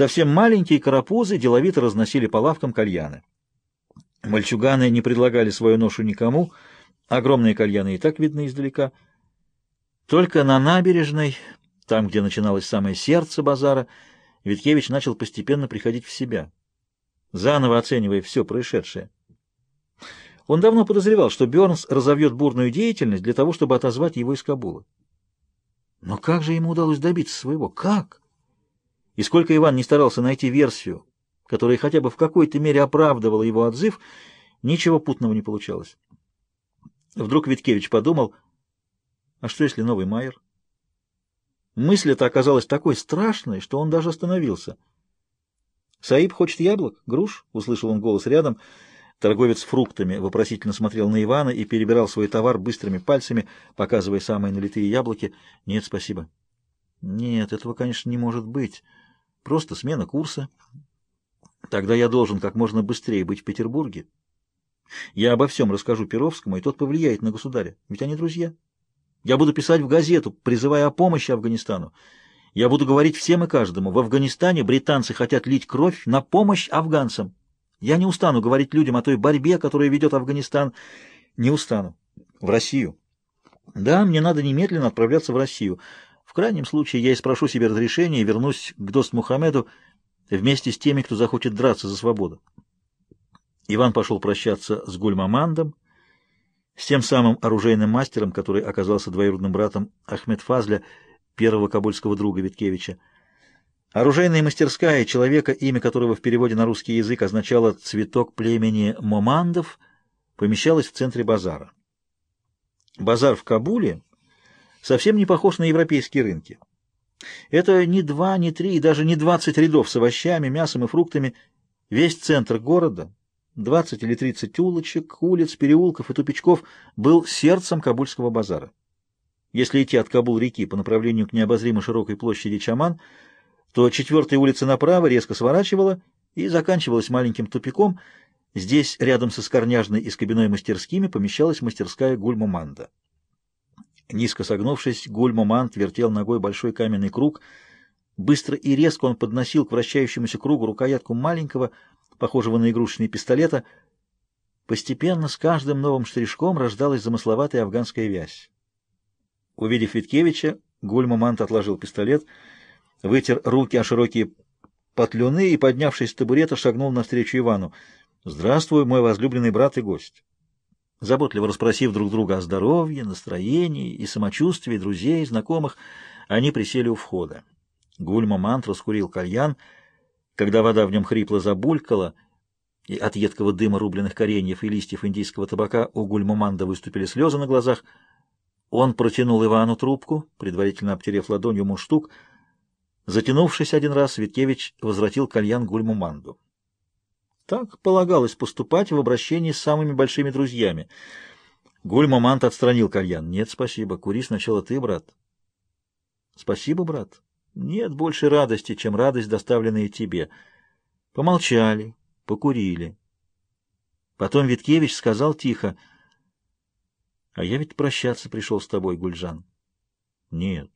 Совсем маленькие карапузы деловито разносили по лавкам кальяны. Мальчуганы не предлагали свою ношу никому, огромные кальяны и так видны издалека. Только на набережной, там, где начиналось самое сердце базара, Виткевич начал постепенно приходить в себя, заново оценивая все происшедшее. Он давно подозревал, что Бернс разовьет бурную деятельность для того, чтобы отозвать его из Кабула. Но как же ему удалось добиться своего? Как? И сколько Иван не старался найти версию, которая хотя бы в какой-то мере оправдывала его отзыв, ничего путного не получалось. Вдруг Виткевич подумал, а что если новый Майер? Мысль эта оказалась такой страшной, что он даже остановился. «Саиб хочет яблок, груш?» — услышал он голос рядом. Торговец фруктами вопросительно смотрел на Ивана и перебирал свой товар быстрыми пальцами, показывая самые налитые яблоки. «Нет, спасибо». Нет, этого, конечно, не может быть. Просто смена курса. Тогда я должен как можно быстрее быть в Петербурге. Я обо всем расскажу Перовскому, и тот повлияет на государя. Ведь они друзья. Я буду писать в газету, призывая о помощи Афганистану. Я буду говорить всем и каждому. В Афганистане британцы хотят лить кровь на помощь афганцам. Я не устану говорить людям о той борьбе, которую ведет Афганистан. Не устану. В Россию. Да, мне надо немедленно отправляться в Россию. В крайнем случае я и спрошу себе разрешения и вернусь к Дост Мухаммеду вместе с теми, кто захочет драться за свободу. Иван пошел прощаться с Гульмамандом, с тем самым оружейным мастером, который оказался двоюродным братом Ахмед Фазля, первого кабульского друга Виткевича. Оружейная мастерская человека, имя которого в переводе на русский язык означало «цветок племени момандов», помещалась в центре базара. Базар в Кабуле совсем не похож на европейские рынки. Это не два, не три и даже не двадцать рядов с овощами, мясом и фруктами. Весь центр города, двадцать или тридцать улочек, улиц, переулков и тупичков, был сердцем Кабульского базара. Если идти от Кабул-реки по направлению к необозримо широкой площади Чаман, то четвертая улица направо резко сворачивала и заканчивалась маленьким тупиком. Здесь, рядом со Скорняжной и Скобяной мастерскими, помещалась мастерская Гульма Манда. Низко согнувшись, Гульмумант вертел ногой большой каменный круг. Быстро и резко он подносил к вращающемуся кругу рукоятку маленького, похожего на игрушечный пистолета. Постепенно с каждым новым штришком рождалась замысловатая афганская вязь. Увидев Виткевича, Гульмумант отложил пистолет, вытер руки о широкие потлюны и, поднявшись с табурета, шагнул навстречу Ивану. «Здравствуй, мой возлюбленный брат и гость». Заботливо расспросив друг друга о здоровье, настроении и самочувствии друзей, знакомых, они присели у входа. Гульма Мант раскурил кальян, когда вода в нем хрипло забулькала, и от едкого дыма рубленных кореньев и листьев индийского табака у Гульмаманда выступили слезы на глазах. Он протянул Ивану трубку, предварительно обтерев ладонью муштук. Затянувшись один раз, Виткевич возвратил кальян Гульмаманду. Так полагалось поступать в обращении с самыми большими друзьями. Гуль Мамант отстранил кальян. «Нет, спасибо. Кури сначала ты, брат». «Спасибо, брат. Нет больше радости, чем радость, доставленная тебе». Помолчали, покурили. Потом Виткевич сказал тихо, «А я ведь прощаться пришел с тобой, Гульжан». «Нет,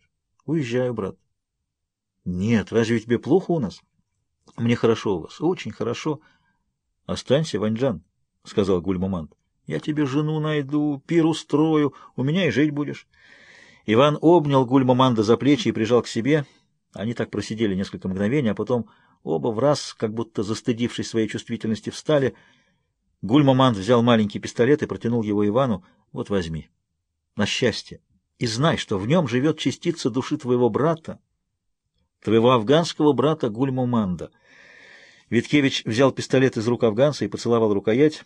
уезжаю, брат». «Нет, разве тебе плохо у нас?» «Мне хорошо у вас, очень хорошо». «Останься, Ваньжан», — сказал Гульмамант. «Я тебе жену найду, пир устрою, у меня и жить будешь». Иван обнял Гульмаманда за плечи и прижал к себе. Они так просидели несколько мгновений, а потом оба в раз, как будто застыдившись своей чувствительности, встали. Гульмаманд взял маленький пистолет и протянул его Ивану. «Вот возьми. На счастье. И знай, что в нем живет частица души твоего брата, твоего афганского брата Гульмаманда». Виткевич взял пистолет из рук афганца и поцеловал рукоять.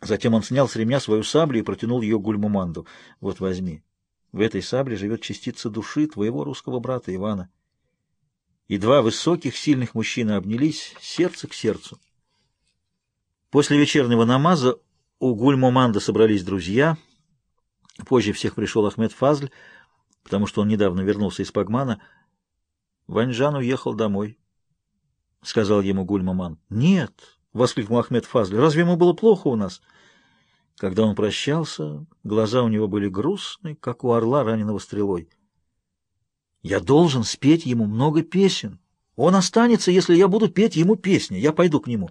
Затем он снял с ремня свою саблю и протянул ее Гульмуманду. «Вот возьми. В этой сабле живет частица души твоего русского брата Ивана». И два высоких, сильных мужчины обнялись сердце к сердцу. После вечернего намаза у Гульмуманда собрались друзья. Позже всех пришел Ахмед Фазль, потому что он недавно вернулся из Пагмана. Ваньжан уехал домой. — сказал ему Гульмаман. «Нет!» — воскликнул Ахмед Фазли. «Разве ему было плохо у нас?» Когда он прощался, глаза у него были грустны, как у орла, раненого стрелой. «Я должен спеть ему много песен. Он останется, если я буду петь ему песни. Я пойду к нему».